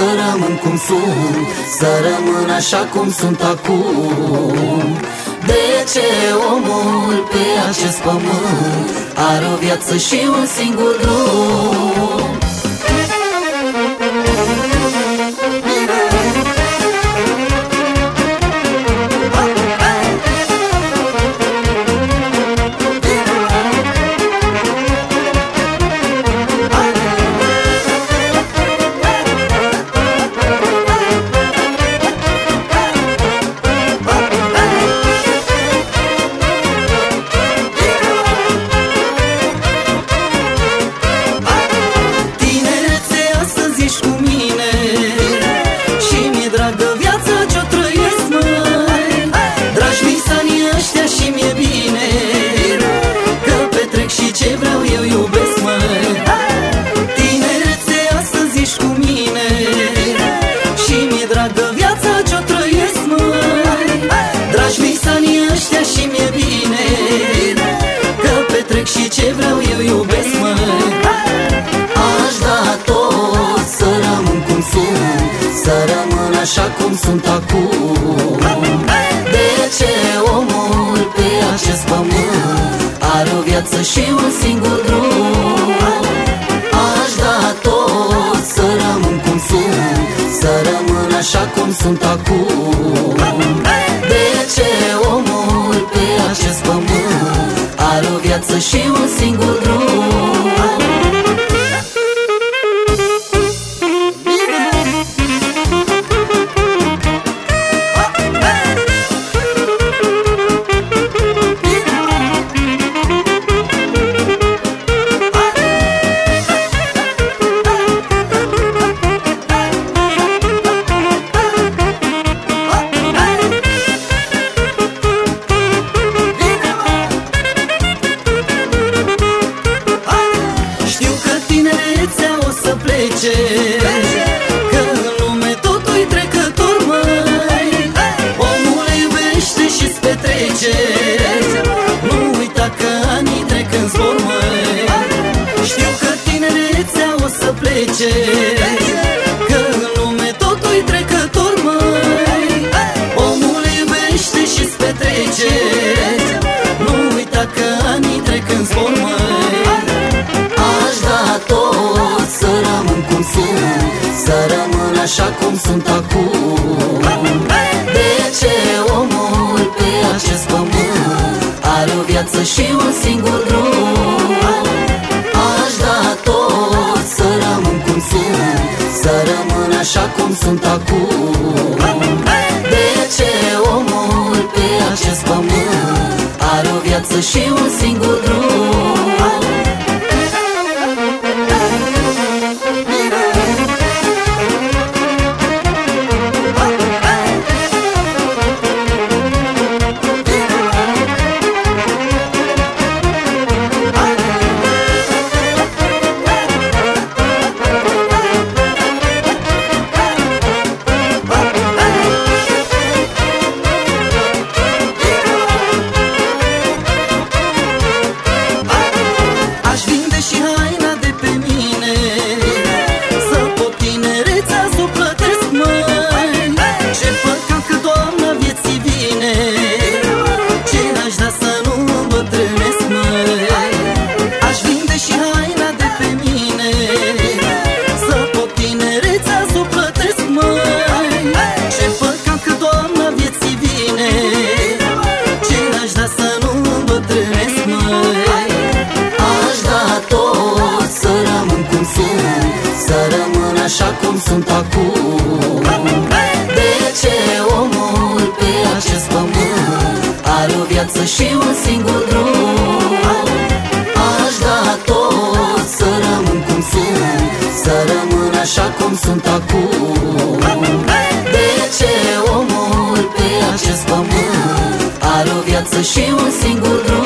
să rămân cum sunt Să rămân așa cum sunt acum. De ce omul pe acest pământ Are o viață și un singur drum ce vreau eu iubesc, mă. Aș da tot să rămân cum sunt Să rămân așa cum sunt acum. De ce omul pe acest pământ Are o viață și un singur drum? Aș da tot să rămân cum sunt Să rămân așa cum sunt acum viață și un singur drum să plece Că în lume totul-i trecător, măi. Omul iubește și-ți petrece Nu uita că anii trec în zbor, măi. Aș da tot să rămân cum sunt Să rămân așa cum sunt acum. De ce omul pe acest pământ Are o viață și un singur drum Să rămân așa cum sunt acum. De ce omul pe acest pământ Are o viață și un singur sunt acum. De ce omul pe acest pământ Are o viață și un singur drum? Aș da tot să rămân cum sunt Să rămân așa cum sunt acum. De ce omul pe acest pământ Are o viață și un singur drum